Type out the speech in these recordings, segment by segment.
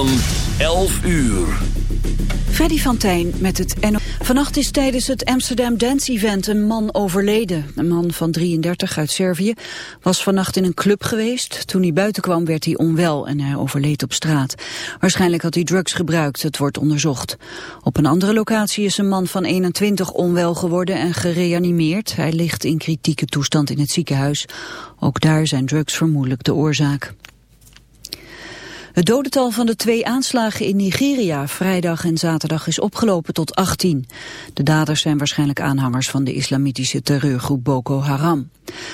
Van 11 uur. Freddy van met het NO. Vannacht is tijdens het Amsterdam Dance Event een man overleden. Een man van 33 uit Servië was vannacht in een club geweest. Toen hij buiten kwam werd hij onwel en hij overleed op straat. Waarschijnlijk had hij drugs gebruikt, het wordt onderzocht. Op een andere locatie is een man van 21 onwel geworden en gereanimeerd. Hij ligt in kritieke toestand in het ziekenhuis. Ook daar zijn drugs vermoedelijk de oorzaak. Het dodental van de twee aanslagen in Nigeria vrijdag en zaterdag is opgelopen tot 18. De daders zijn waarschijnlijk aanhangers van de islamitische terreurgroep Boko Haram.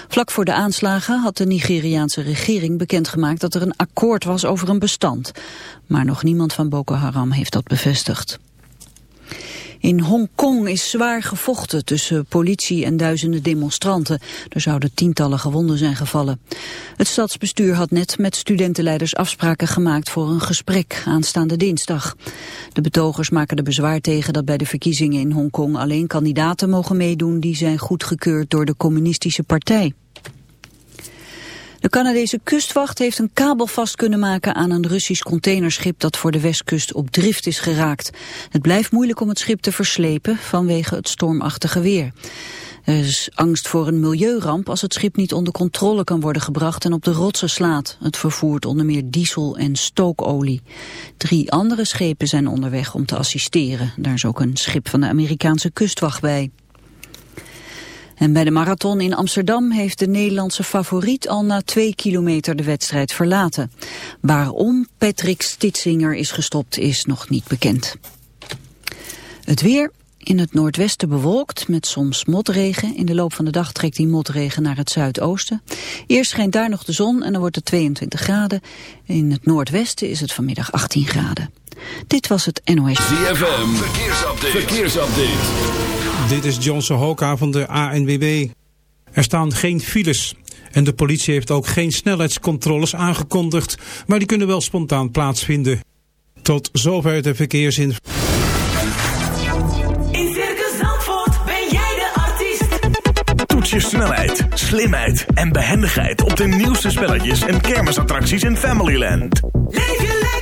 Vlak voor de aanslagen had de Nigeriaanse regering bekendgemaakt dat er een akkoord was over een bestand. Maar nog niemand van Boko Haram heeft dat bevestigd. In Hongkong is zwaar gevochten tussen politie en duizenden demonstranten. Er zouden tientallen gewonden zijn gevallen. Het stadsbestuur had net met studentenleiders afspraken gemaakt voor een gesprek aanstaande dinsdag. De betogers maken er bezwaar tegen dat bij de verkiezingen in Hongkong alleen kandidaten mogen meedoen die zijn goedgekeurd door de communistische partij. De Canadese kustwacht heeft een kabel vast kunnen maken aan een Russisch containerschip dat voor de westkust op drift is geraakt. Het blijft moeilijk om het schip te verslepen vanwege het stormachtige weer. Er is angst voor een milieuramp als het schip niet onder controle kan worden gebracht en op de rotsen slaat. Het vervoert onder meer diesel en stookolie. Drie andere schepen zijn onderweg om te assisteren. Daar is ook een schip van de Amerikaanse kustwacht bij. En bij de marathon in Amsterdam heeft de Nederlandse favoriet al na twee kilometer de wedstrijd verlaten. Waarom Patrick Stitsinger is gestopt is nog niet bekend. Het weer, in het noordwesten bewolkt met soms motregen. In de loop van de dag trekt die motregen naar het zuidoosten. Eerst schijnt daar nog de zon en dan wordt het 22 graden. In het noordwesten is het vanmiddag 18 graden. Dit was het NOS. ZFM, verkeersupdate. verkeersupdate. Dit is John Sohoka van de ANWB. Er staan geen files. En de politie heeft ook geen snelheidscontroles aangekondigd. Maar die kunnen wel spontaan plaatsvinden. Tot zover de verkeersin. In Circus Zandvoort ben jij de artiest. Toets je snelheid, slimheid en behendigheid op de nieuwste spelletjes en kermisattracties in Familyland. Leef je lekker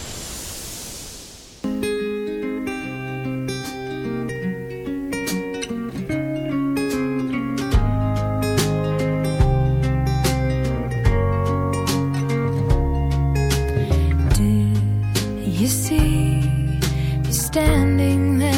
Standing there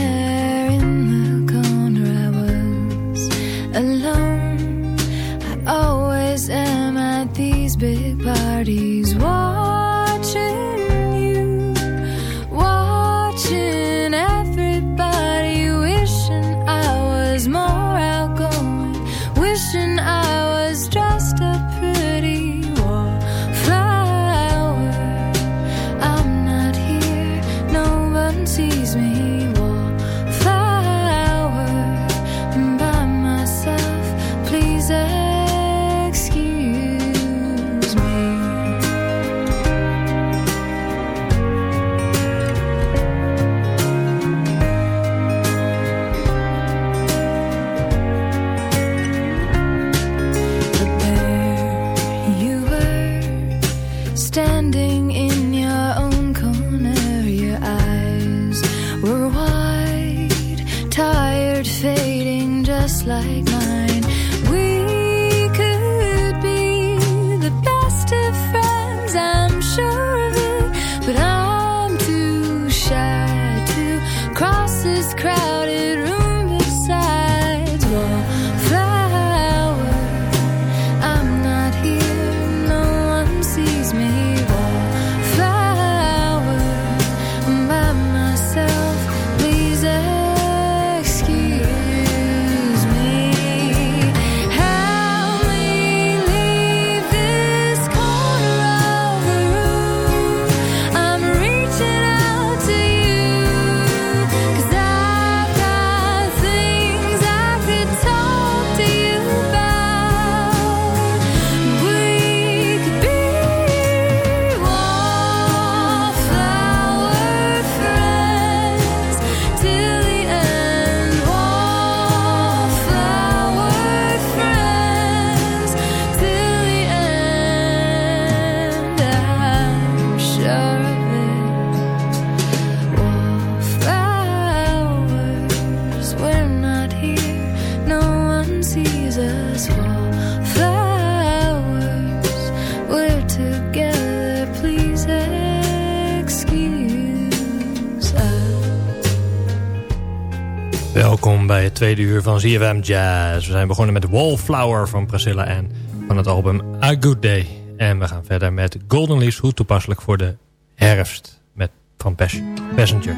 uur van ZFM Jazz. We zijn begonnen met Wallflower van Priscilla Ann van het album A Good Day. En we gaan verder met Golden Leaves, hoe toepasselijk voor de herfst met, van Pas- Passenger.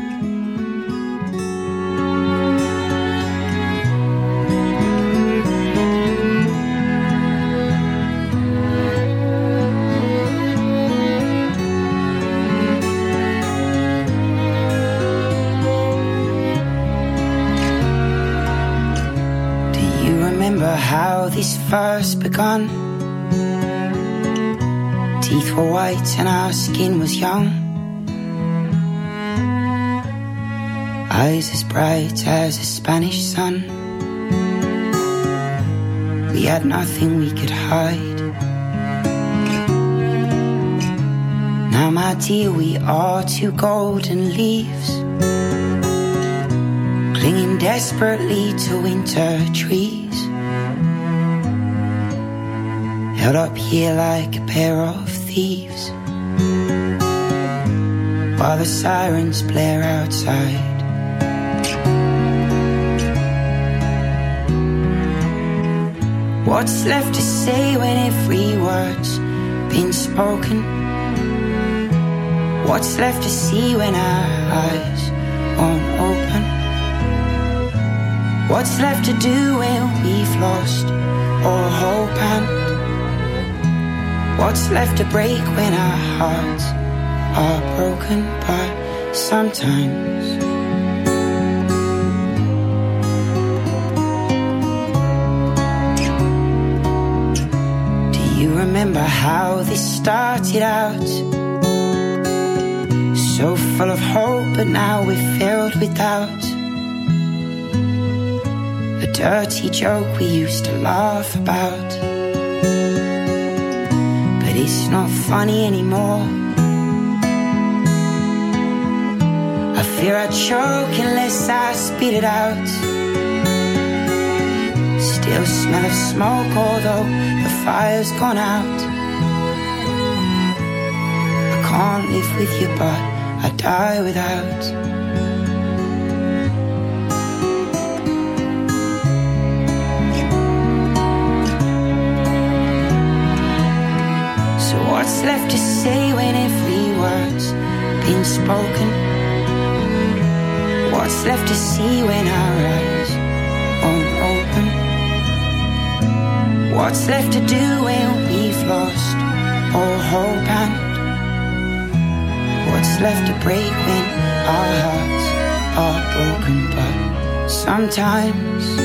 Begun? Teeth were white and our skin was young. Eyes as bright as a Spanish sun. We had nothing we could hide. Now, my dear, we are two golden leaves clinging desperately to winter trees. Held up here like a pair of thieves. While the sirens blare outside. What's left to say when every word's been spoken? What's left to see when our eyes won't open? What's left to do when we've lost all hope and what's left to break when our hearts are broken? But sometimes Do you remember how this started out? So full of hope, but now we're filled with doubt. A dirty joke we used to laugh about. It's not funny anymore. I fear I choke unless I spit it out. Still smell of smoke, although the fire's gone out. I can't live with you, but I die without. To say when every word's been spoken? What's left to see when our eyes won't open? What's left to do when we've lost all hope and what's left to break when our hearts are broken? But sometimes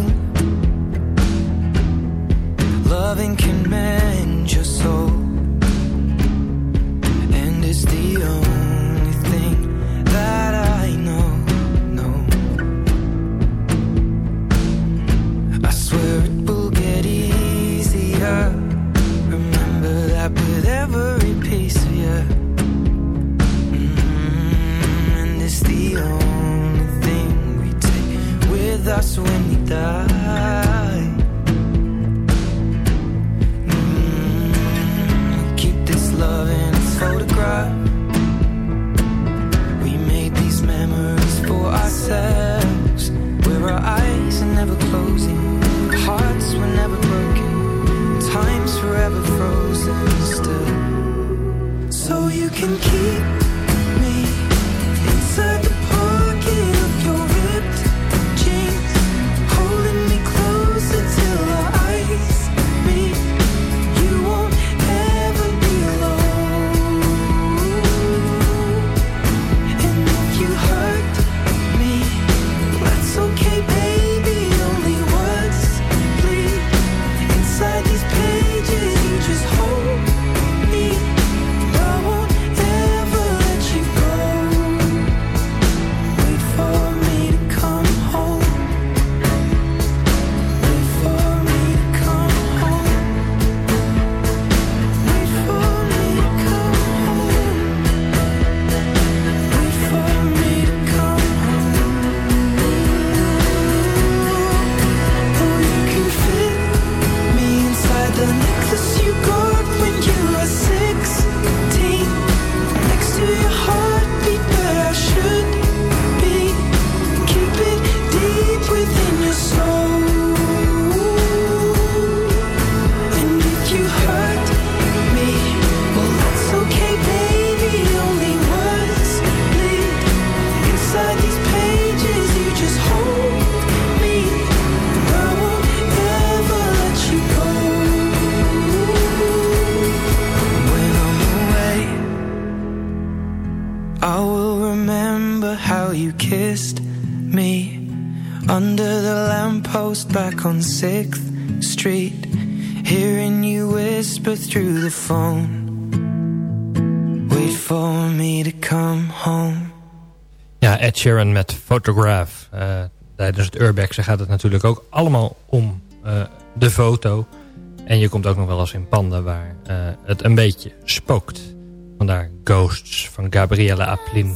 Sharon met Photograph. Eh, tijdens het ze gaat het natuurlijk ook allemaal om eh, de foto. En je komt ook nog wel eens in panden waar eh, het een beetje spookt. Vandaar Ghosts van Gabriella Aplin.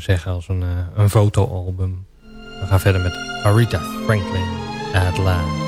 Zeggen als een, uh, een fotoalbum. We gaan verder met Aretha Franklin, At Last.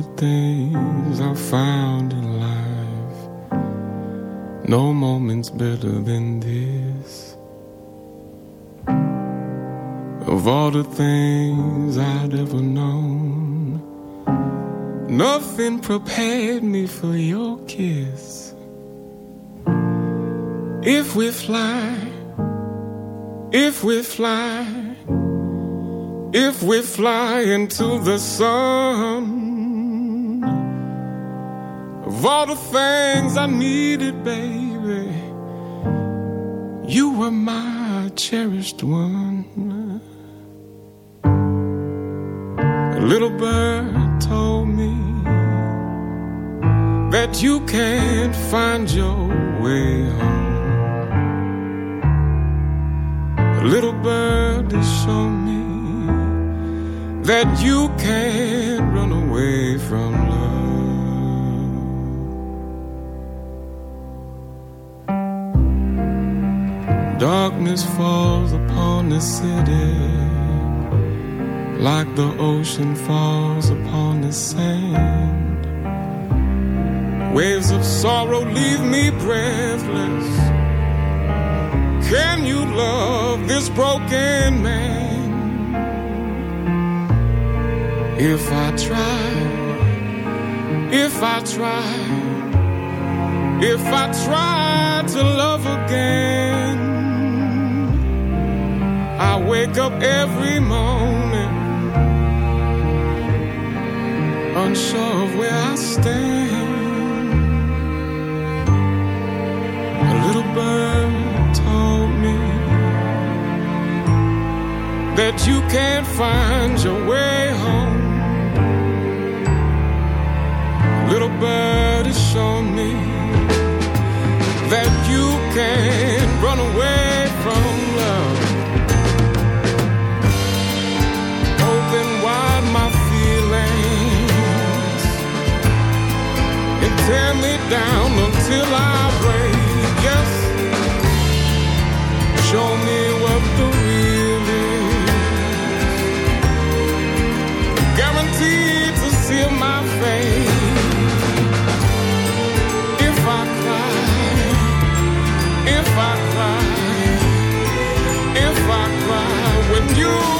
The things I found in life, no moment's better than this. Of all the things I'd ever known, nothing prepared me for your kiss. If we fly, if we fly, if we fly into the sun, Of all the things I needed, baby, you were my cherished one. A little bird told me that you can't find your way home. A little bird has shown me that you can't run away from love. Darkness falls upon the city like the ocean falls upon the sand. Waves of sorrow leave me breathless. Can you love this broken man? If I try, if I try, if I try to love again, wake up every morning unsure of where I stand. A little bird told me that you can't find your way home. Little bird has shown me that you can't run away from tear me down until I break. Yes, show me what the real is. Guaranteed to seal my fate. If I cry, if I cry, if I cry when you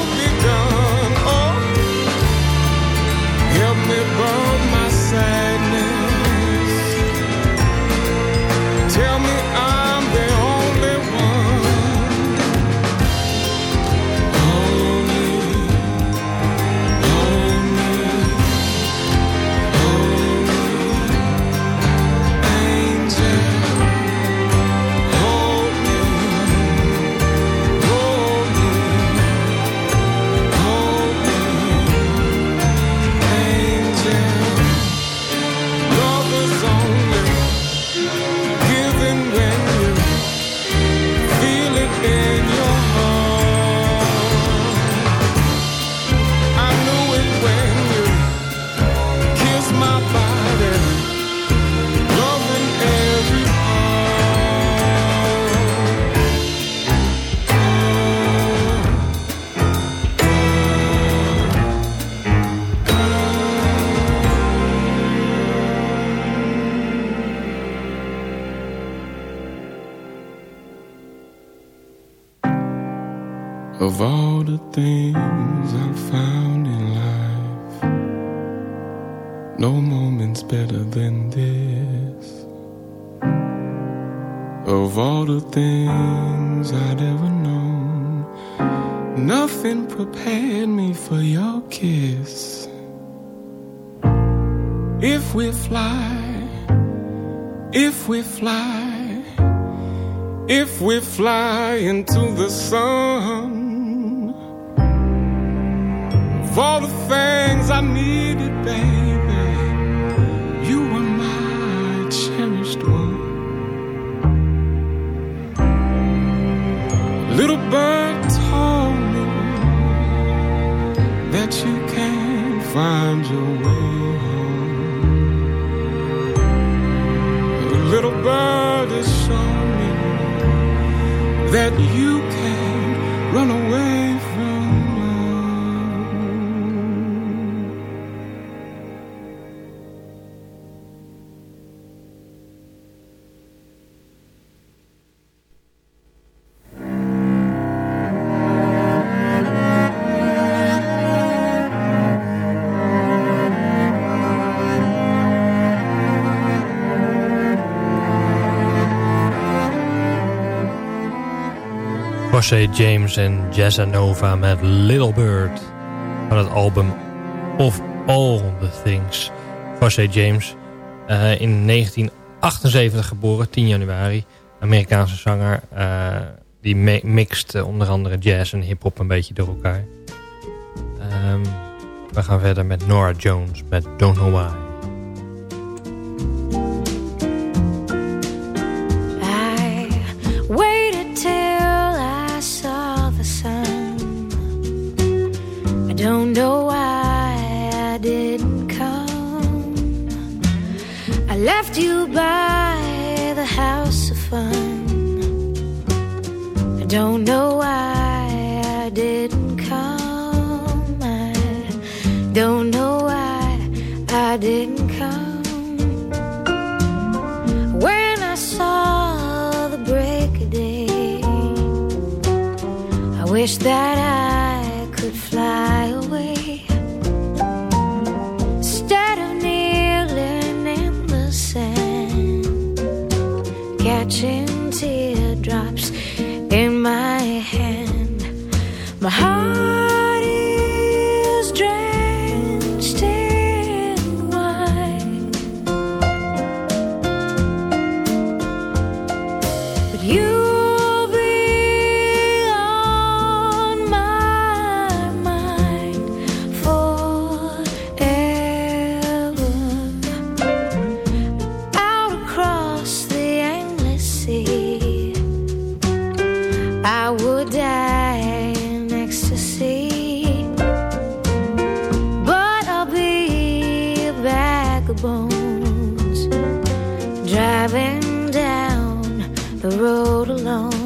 José James en Jazzanova met Little Bird. Van het album Of All The Things. José James, eh, in 1978 geboren, 10 januari. Amerikaanse zanger. Eh, die mixt eh, onder andere jazz en hip-hop een beetje door elkaar. Ehm, we gaan verder met Nora Jones met Don't Know Why. bones. Driving down the road alone.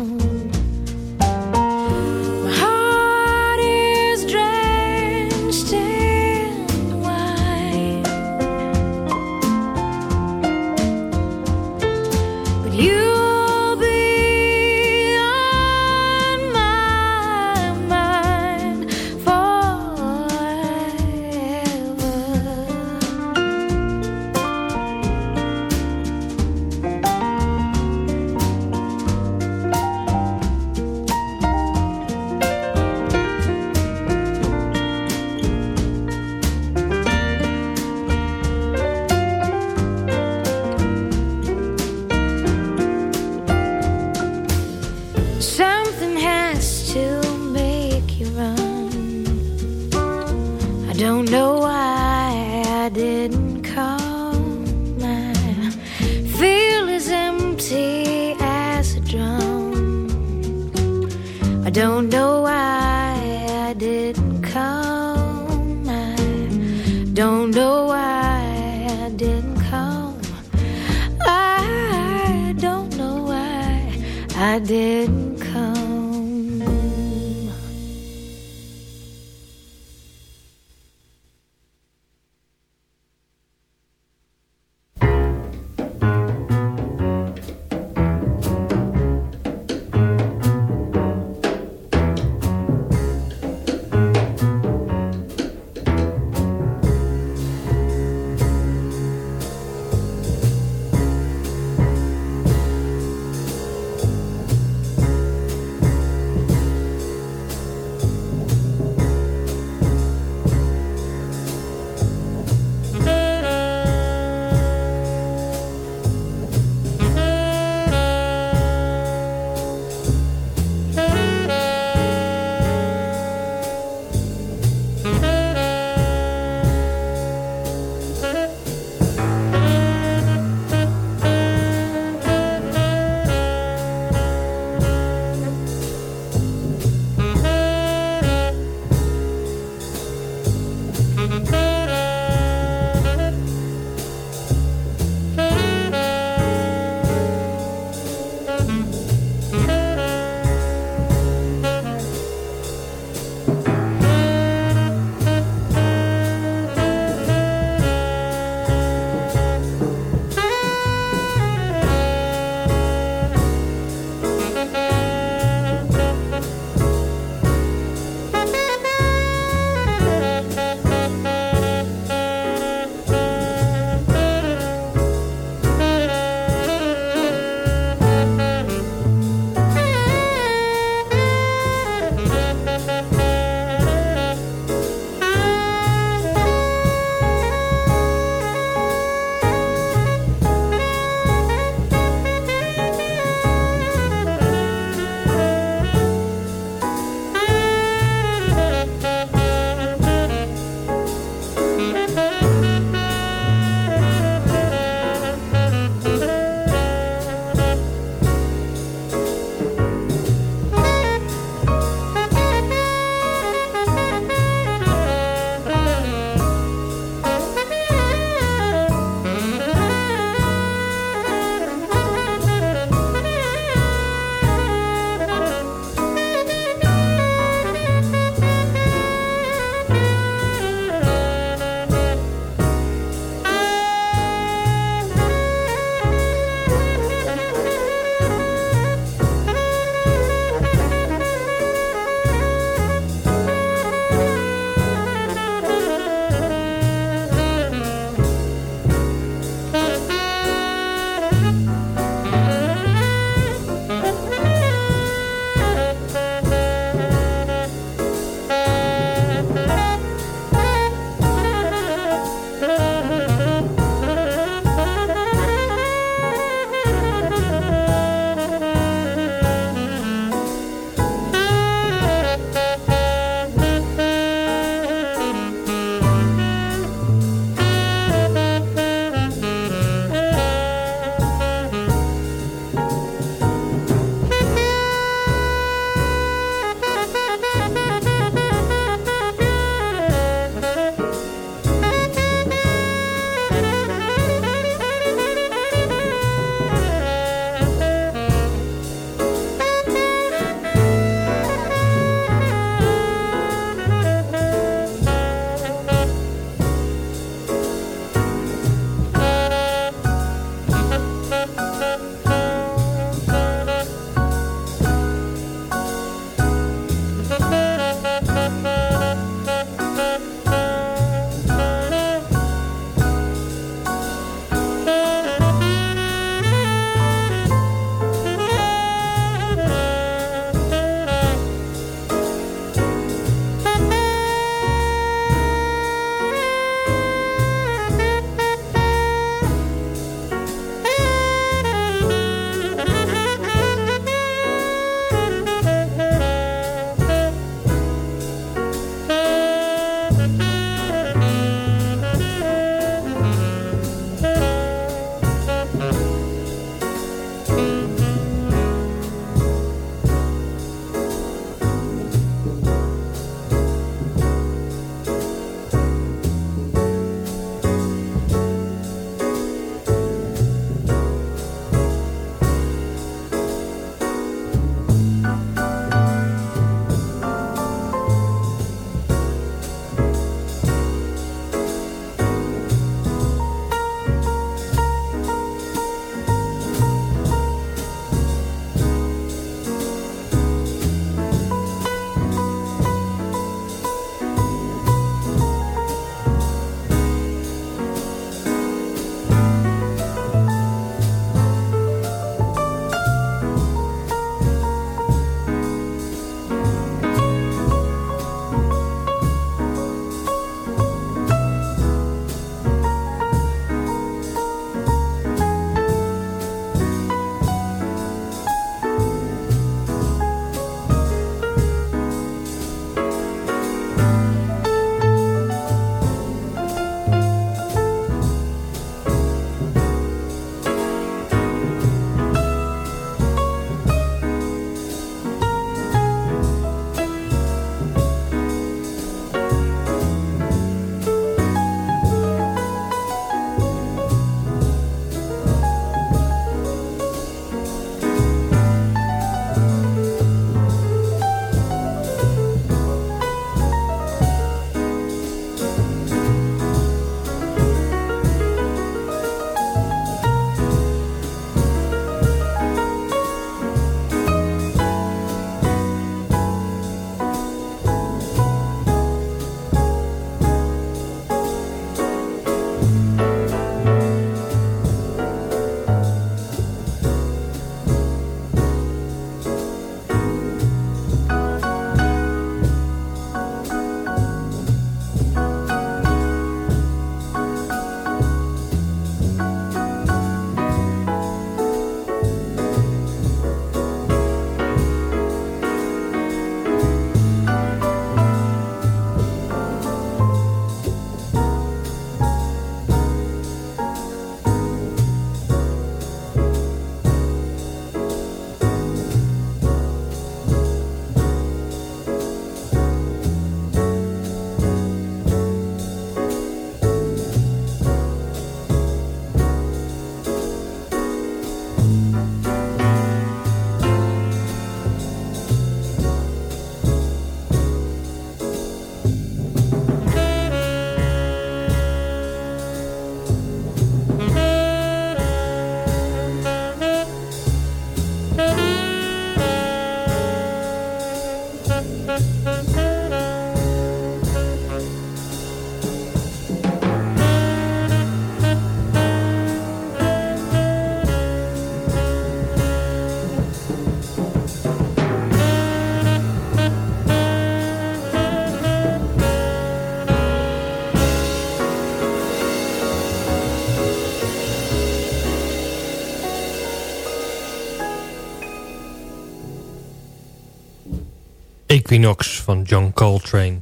Equinox van John Coltrane.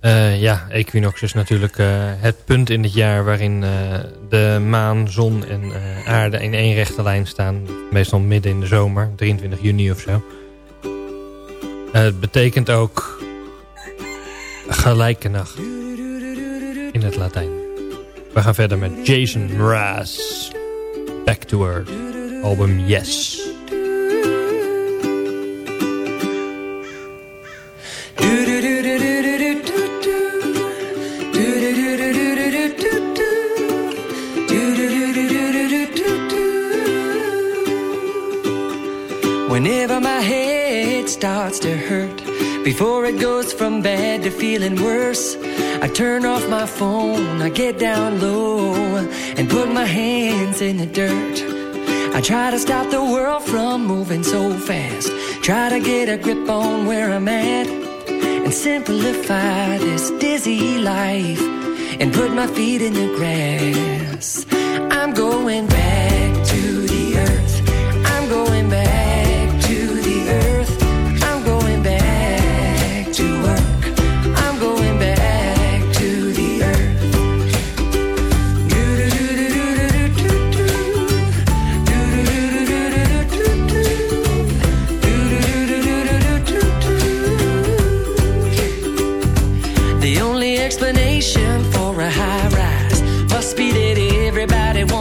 Eh, ja, Equinox is natuurlijk eh, het punt in het jaar waarin eh, de maan, zon en aarde in één rechte lijn staan. Meestal midden in de zomer, 23 juni of zo. het betekent ook gelijke nacht in het Latijn. We gaan verder met Jason Mraz. Back to Earth. Album Yes. Whenever my head starts to hurt, before it goes from bad to feeling worse, I turn off my phone, I get down low, and put my hands in the dirt. I try to stop the world from moving so fast, try to get a grip on where I'm at, and simplify this dizzy life, and put my feet in the grass. I'm going back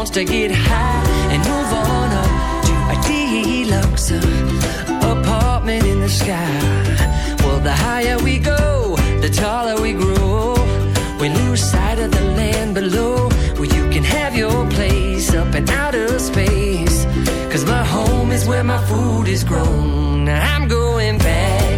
wants to get high and move on up to a deluxe apartment in the sky. Well, the higher we go, the taller we grow. We lose sight of the land below where you can have your place up in outer space. Cause my home is where my food is grown. I'm going back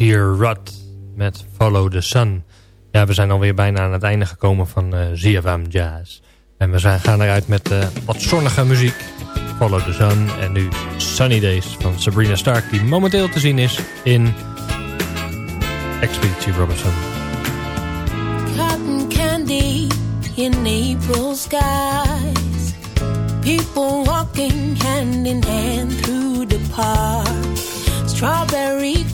Hier Rudd met Follow the Sun. Ja, we zijn alweer bijna aan het einde gekomen van eh, uh, ZFM Jazz. En we zijn, gaan eruit met eh, wat zonnige muziek. Follow the Sun en nu Sunny Days van Sabrina Stark... die momenteel te zien is in Expeditie Robinson. Cotton candy in April skies People walking hand in hand through the park Strawberry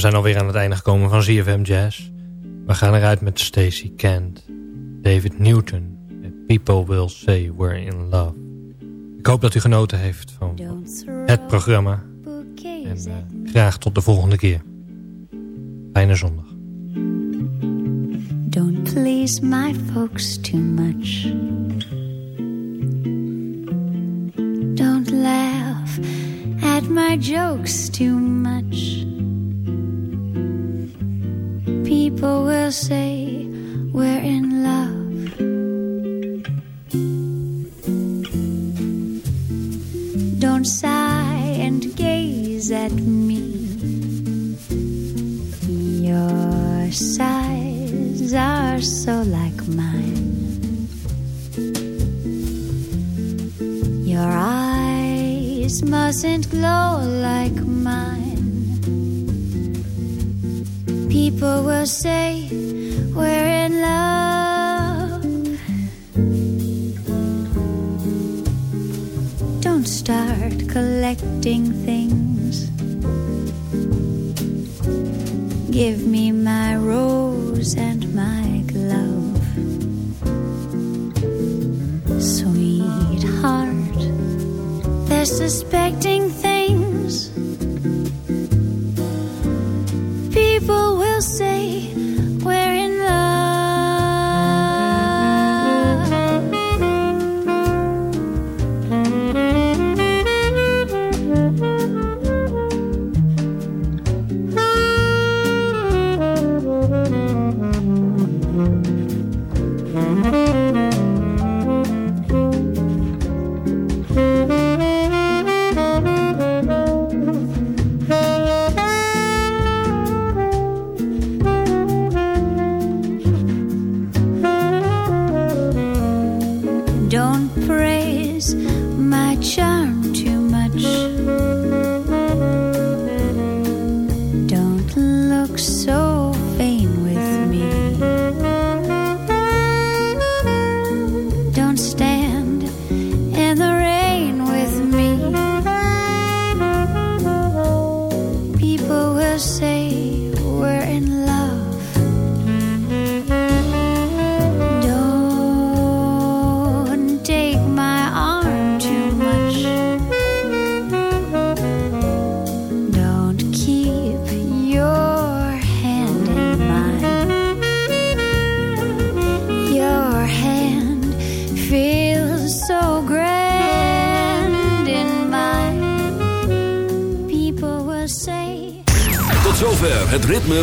We zijn alweer aan het einde gekomen van ZFM Jazz. We gaan eruit met Stacey Kent, David Newton. en People Will Say We're In Love. Ik hoop dat u genoten heeft van het programma. En eh, graag tot de volgende keer. Fijne zondag. Don't please my folks too much. Don't laugh at my jokes too much. People will say we're in love. Don't sigh and gaze at me. Your sighs are so like mine. Your eyes mustn't glow like mine. People will say we're in love. Don't start collecting things. Give me my rose and my glove. Sweetheart, they're suspecting things.